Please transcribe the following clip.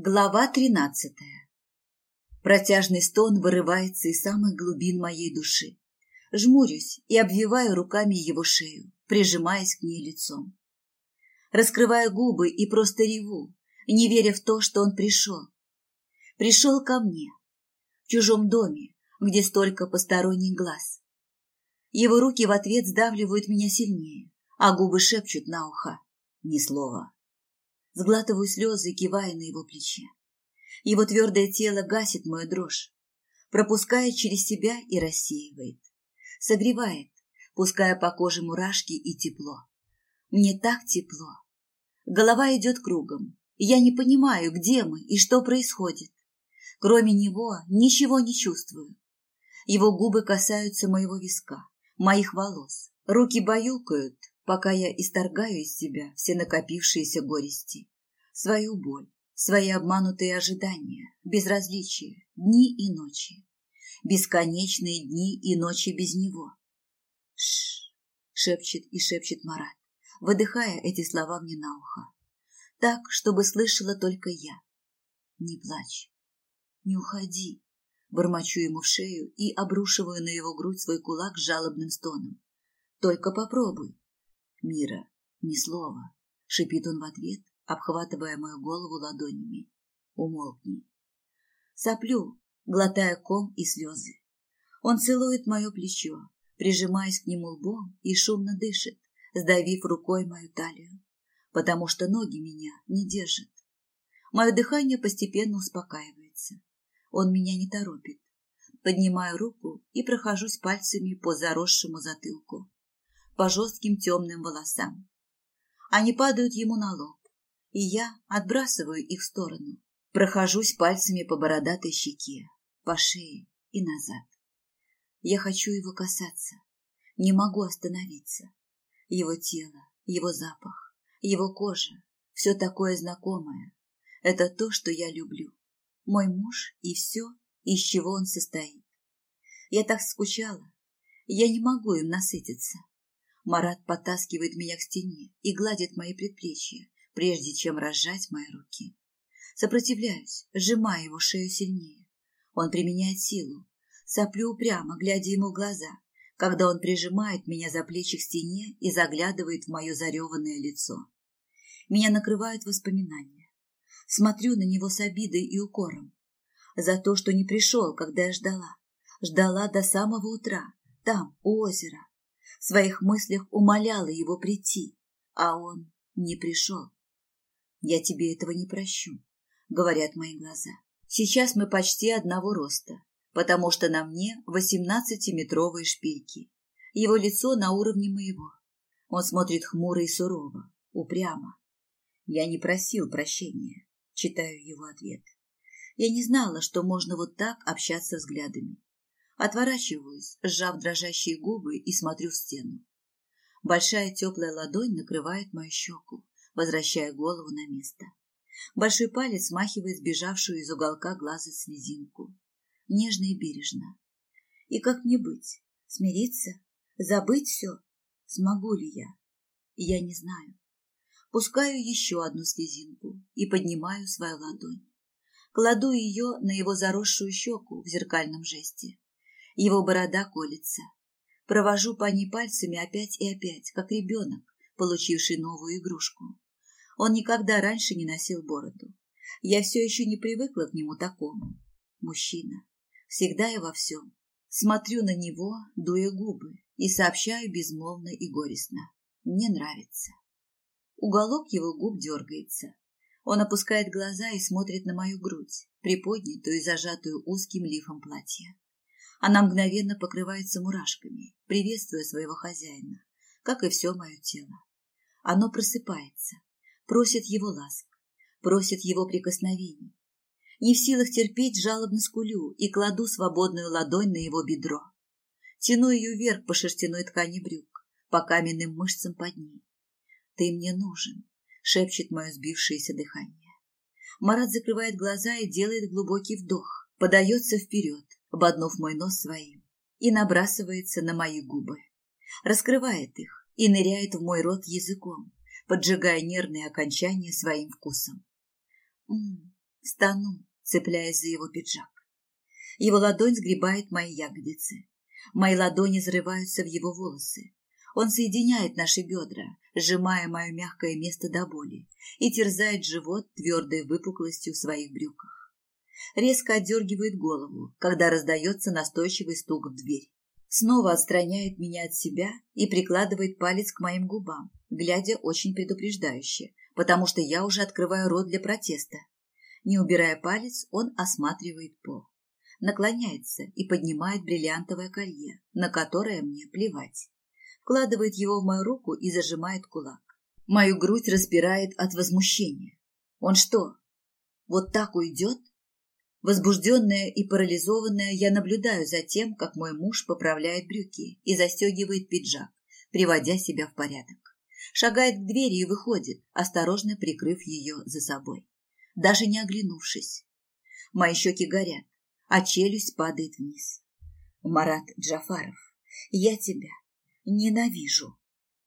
Глава тринадцатая. Протяжный стон вырывается из самых глубин моей души. Жмурюсь и обвиваю руками его шею, прижимаясь к ней лицом. Раскрываю губы и просто реву, не веря в то, что он пришел. Пришел ко мне, в чужом доме, где столько посторонних глаз. Его руки в ответ сдавливают меня сильнее, а губы шепчут на ухо. Ни слова. Сглатываю слезы, кивая на его плече. Его твердое тело гасит мою дрожь, пропускает через себя и рассеивает. Согревает, пуская по коже мурашки и тепло. Мне так тепло. Голова идет кругом. Я не понимаю, где мы и что происходит. Кроме него ничего не чувствую. Его губы касаются моего виска, моих волос. Руки баюкают, пока я исторгаю из себя все накопившиеся горести, свою боль, свои обманутые ожидания, безразличие, дни и ночи, бесконечные дни и ночи без него. Шш, шепчет и шепчет Марат, выдыхая эти слова мне на ухо, так, чтобы слышала только я. Не плачь, не уходи, бормочу ему в шею и обрушиваю на его грудь свой кулак с жалобным стоном. Только попробуй, Мира, ни слова, шипит он в ответ, обхватывая мою голову ладонями. Умолкни. Соплю, глотая ком и слезы. Он целует мое плечо, прижимаясь к нему лбом и шумно дышит, сдавив рукой мою талию, потому что ноги меня не держат. Мое дыхание постепенно успокаивается. Он меня не торопит. Поднимаю руку и прохожусь пальцами по заросшему затылку по жестким темным волосам. Они падают ему на лоб, и я отбрасываю их в сторону. Прохожусь пальцами по бородатой щеке, по шее и назад. Я хочу его касаться, не могу остановиться. Его тело, его запах, его кожа, все такое знакомое. Это то, что я люблю. Мой муж и все, из чего он состоит. Я так скучала. Я не могу им насытиться. Марат потаскивает меня к стене и гладит мои предплечья, прежде чем разжать мои руки. Сопротивляюсь, сжимая его шею сильнее. Он применяет силу. Соплю упрямо, глядя ему в глаза, когда он прижимает меня за плечи к стене и заглядывает в мое зареванное лицо. Меня накрывают воспоминания. Смотрю на него с обидой и укором. За то, что не пришел, когда я ждала. Ждала до самого утра, там, у озера, в своих мыслях умоляла его прийти, а он не пришел. «Я тебе этого не прощу», — говорят мои глаза. Сейчас мы почти одного роста, потому что на мне восемнадцатиметровые шпильки. Его лицо на уровне моего. Он смотрит хмуро и сурово, упрямо. Я не просил прощения, читаю его ответ. Я не знала, что можно вот так общаться взглядами. Отворачиваюсь, сжав дрожащие губы и смотрю в стену. Большая теплая ладонь накрывает мою щеку, возвращая голову на место. Большой палец смахивает сбежавшую из уголка глаза слезинку. Нежно и бережно. И как мне быть? Смириться? Забыть все? Смогу ли я? Я не знаю. Пускаю еще одну слезинку и поднимаю свою ладонь. Кладу ее на его заросшую щеку в зеркальном жесте. Его борода колется. Провожу по ней пальцами опять и опять, как ребенок, получивший новую игрушку. Он никогда раньше не носил бороду. Я все еще не привыкла к нему такому. Мужчина. Всегда и во всем. Смотрю на него, дуя губы, и сообщаю безмолвно и горестно. Мне нравится. Уголок его губ дергается. Он опускает глаза и смотрит на мою грудь, приподнятую и зажатую узким лифом платья. Она мгновенно покрывается мурашками, приветствуя своего хозяина, как и все мое тело. Оно просыпается, просит его ласк, просит его прикосновений. Не в силах терпеть, жалобно скулю и кладу свободную ладонь на его бедро. Тяну ее вверх по шерстяной ткани брюк, по каменным мышцам под ней. «Ты мне нужен», — шепчет мое сбившееся дыхание. Марат закрывает глаза и делает глубокий вдох, подается вперед, ободнув мой нос своим, и набрасывается на мои губы. Раскрывает их и ныряет в мой рот языком, поджигая нервные окончания своим вкусом. М -м, Стану, цепляясь за его пиджак. Его ладонь сгребает мои ягодицы. Мои ладони зарываются в его волосы. Он соединяет наши бедра, сжимая мое мягкое место до боли, и терзает живот твердой выпуклостью в своих брюках. Резко отдергивает голову, когда раздается настойчивый стук в дверь. Снова отстраняет меня от себя и прикладывает палец к моим губам, глядя очень предупреждающе, потому что я уже открываю рот для протеста. Не убирая палец, он осматривает пол. Наклоняется и поднимает бриллиантовое колье, на которое мне плевать. Вкладывает его в мою руку и зажимает кулак. Мою грудь распирает от возмущения. Он что, вот так уйдет? Возбужденная и парализованная, я наблюдаю за тем, как мой муж поправляет брюки и застегивает пиджак, приводя себя в порядок. Шагает к двери и выходит, осторожно прикрыв ее за собой, даже не оглянувшись. Мои щеки горят, а челюсть падает вниз. Марат Джафаров, я тебя ненавижу.